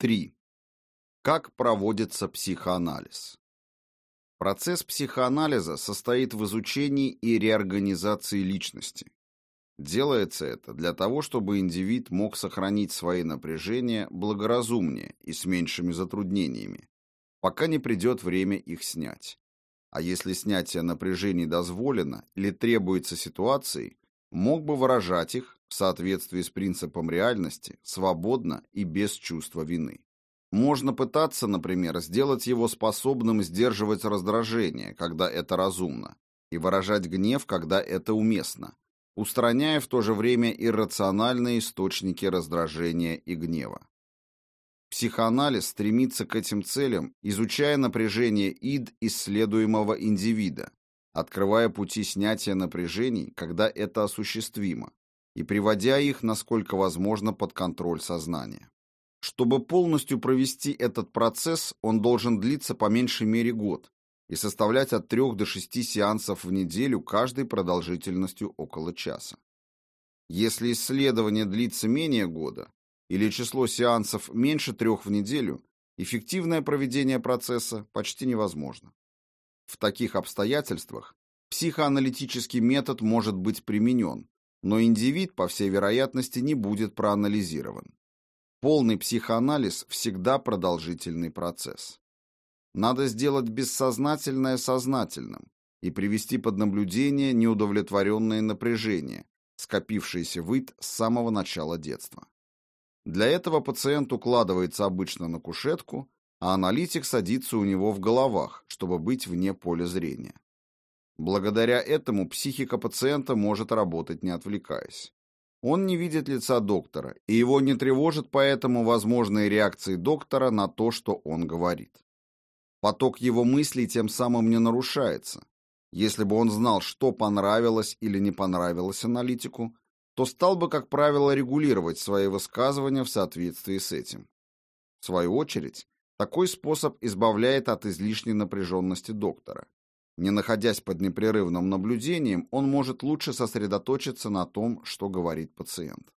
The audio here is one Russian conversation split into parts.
3. Как проводится психоанализ? Процесс психоанализа состоит в изучении и реорганизации личности. Делается это для того, чтобы индивид мог сохранить свои напряжения благоразумнее и с меньшими затруднениями, пока не придет время их снять. А если снятие напряжений дозволено или требуется ситуацией, мог бы выражать их в соответствии с принципом реальности, свободно и без чувства вины. Можно пытаться, например, сделать его способным сдерживать раздражение, когда это разумно, и выражать гнев, когда это уместно, устраняя в то же время иррациональные источники раздражения и гнева. Психоанализ стремится к этим целям, изучая напряжение ид исследуемого индивида, открывая пути снятия напряжений, когда это осуществимо, и приводя их, насколько возможно, под контроль сознания. Чтобы полностью провести этот процесс, он должен длиться по меньшей мере год и составлять от 3 до 6 сеансов в неделю каждой продолжительностью около часа. Если исследование длится менее года или число сеансов меньше трех в неделю, эффективное проведение процесса почти невозможно. В таких обстоятельствах психоаналитический метод может быть применен, но индивид, по всей вероятности, не будет проанализирован. Полный психоанализ всегда продолжительный процесс. Надо сделать бессознательное сознательным и привести под наблюдение неудовлетворенные напряжения, скопившиеся в ИД с самого начала детства. Для этого пациент укладывается обычно на кушетку, а аналитик садится у него в головах, чтобы быть вне поля зрения. Благодаря этому психика пациента может работать не отвлекаясь. Он не видит лица доктора, и его не тревожит поэтому возможные реакции доктора на то, что он говорит. Поток его мыслей тем самым не нарушается. Если бы он знал, что понравилось или не понравилось аналитику, то стал бы, как правило, регулировать свои высказывания в соответствии с этим. В свою очередь, такой способ избавляет от излишней напряженности доктора. Не находясь под непрерывным наблюдением, он может лучше сосредоточиться на том, что говорит пациент.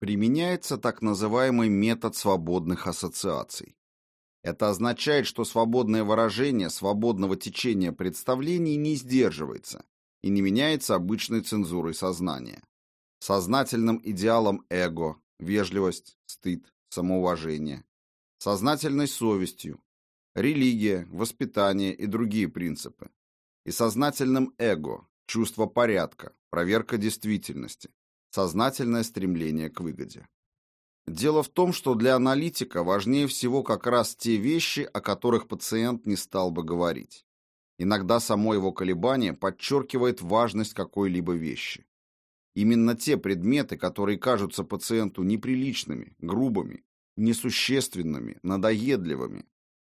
Применяется так называемый метод свободных ассоциаций. Это означает, что свободное выражение свободного течения представлений не сдерживается и не меняется обычной цензурой сознания. Сознательным идеалом эго, вежливость, стыд, самоуважение, сознательной совестью, религия, воспитание и другие принципы, и сознательным эго, чувство порядка, проверка действительности, сознательное стремление к выгоде. Дело в том, что для аналитика важнее всего как раз те вещи, о которых пациент не стал бы говорить. Иногда само его колебание подчеркивает важность какой-либо вещи. Именно те предметы, которые кажутся пациенту неприличными, грубыми, несущественными, надоедливыми,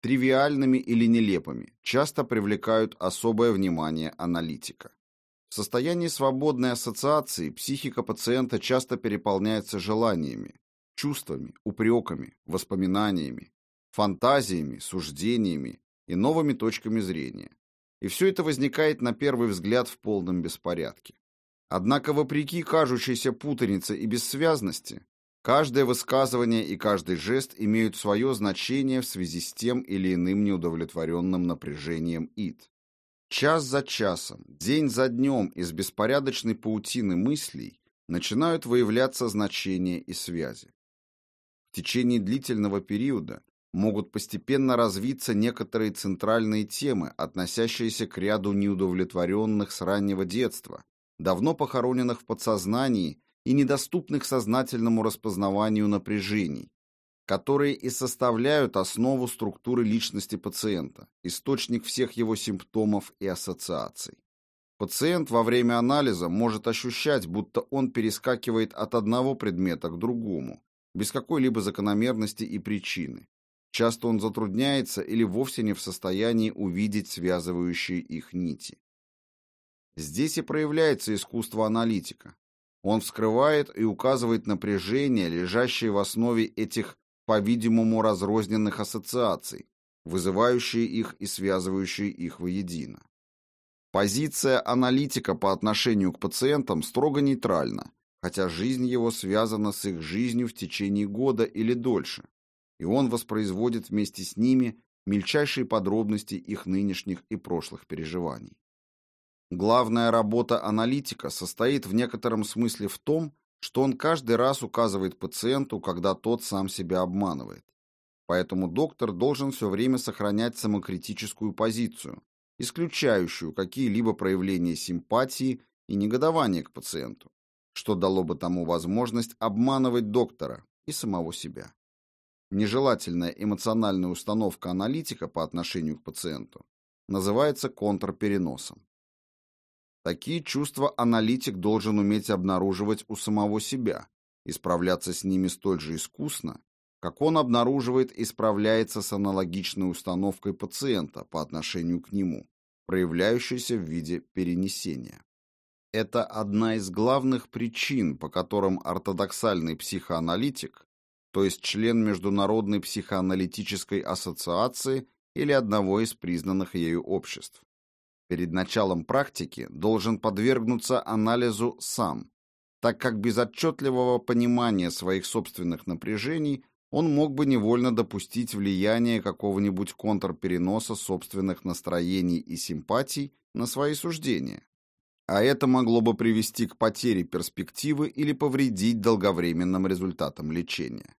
тривиальными или нелепыми, часто привлекают особое внимание аналитика. В состоянии свободной ассоциации психика пациента часто переполняется желаниями, чувствами, упреками, воспоминаниями, фантазиями, суждениями и новыми точками зрения. И все это возникает на первый взгляд в полном беспорядке. Однако, вопреки кажущейся путанице и бессвязности, Каждое высказывание и каждый жест имеют свое значение в связи с тем или иным неудовлетворенным напряжением ид. Час за часом, день за днем из беспорядочной паутины мыслей начинают выявляться значения и связи. В течение длительного периода могут постепенно развиться некоторые центральные темы, относящиеся к ряду неудовлетворенных с раннего детства, давно похороненных в подсознании и недоступных сознательному распознаванию напряжений, которые и составляют основу структуры личности пациента, источник всех его симптомов и ассоциаций. Пациент во время анализа может ощущать, будто он перескакивает от одного предмета к другому, без какой-либо закономерности и причины. Часто он затрудняется или вовсе не в состоянии увидеть связывающие их нити. Здесь и проявляется искусство аналитика, он вскрывает и указывает напряжение, лежащее в основе этих, по-видимому, разрозненных ассоциаций, вызывающие их и связывающие их воедино. Позиция аналитика по отношению к пациентам строго нейтральна, хотя жизнь его связана с их жизнью в течение года или дольше. и он воспроизводит вместе с ними мельчайшие подробности их нынешних и прошлых переживаний. Главная работа аналитика состоит в некотором смысле в том, что он каждый раз указывает пациенту, когда тот сам себя обманывает. Поэтому доктор должен все время сохранять самокритическую позицию, исключающую какие-либо проявления симпатии и негодования к пациенту, что дало бы тому возможность обманывать доктора и самого себя. Нежелательная эмоциональная установка аналитика по отношению к пациенту называется контрпереносом. Такие чувства аналитик должен уметь обнаруживать у самого себя и справляться с ними столь же искусно, как он обнаруживает и справляется с аналогичной установкой пациента по отношению к нему, проявляющейся в виде перенесения. Это одна из главных причин, по которым ортодоксальный психоаналитик, то есть член Международной психоаналитической ассоциации или одного из признанных ею обществ, перед началом практики должен подвергнуться анализу сам, так как без отчетливого понимания своих собственных напряжений он мог бы невольно допустить влияние какого-нибудь контрпереноса собственных настроений и симпатий на свои суждения. А это могло бы привести к потере перспективы или повредить долговременным результатам лечения.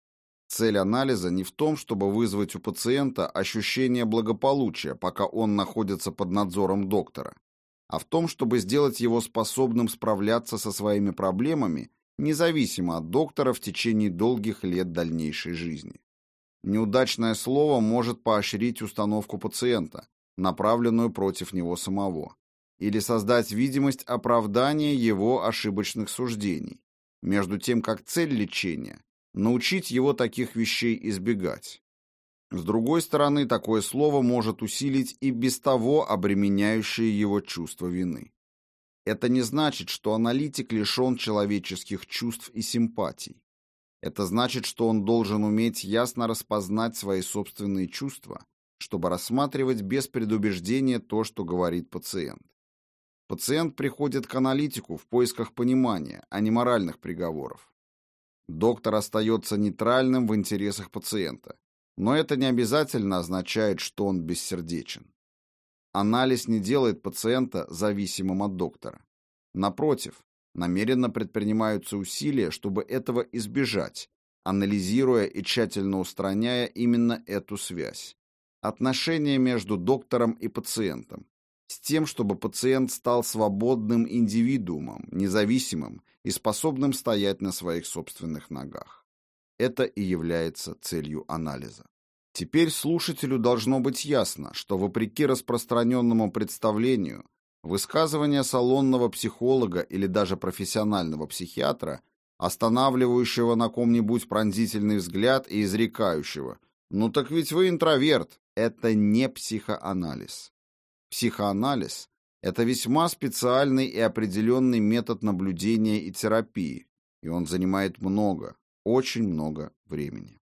Цель анализа не в том, чтобы вызвать у пациента ощущение благополучия, пока он находится под надзором доктора, а в том, чтобы сделать его способным справляться со своими проблемами независимо от доктора в течение долгих лет дальнейшей жизни. Неудачное слово может поощрить установку пациента, направленную против него самого, или создать видимость оправдания его ошибочных суждений, между тем как цель лечения научить его таких вещей избегать. С другой стороны, такое слово может усилить и без того обременяющее его чувство вины. Это не значит, что аналитик лишен человеческих чувств и симпатий. Это значит, что он должен уметь ясно распознать свои собственные чувства, чтобы рассматривать без предубеждения то, что говорит пациент. Пациент приходит к аналитику в поисках понимания, а не моральных приговоров. Доктор остается нейтральным в интересах пациента, но это не обязательно означает, что он бессердечен. Анализ не делает пациента зависимым от доктора. Напротив, намеренно предпринимаются усилия, чтобы этого избежать, анализируя и тщательно устраняя именно эту связь. Отношения между доктором и пациентом, с тем, чтобы пациент стал свободным индивидуумом, независимым и способным стоять на своих собственных ногах. Это и является целью анализа. Теперь слушателю должно быть ясно, что вопреки распространенному представлению, высказывание салонного психолога или даже профессионального психиатра, останавливающего на ком-нибудь пронзительный взгляд и изрекающего «Ну так ведь вы интроверт», это не психоанализ. Психоанализ – это весьма специальный и определенный метод наблюдения и терапии, и он занимает много, очень много времени.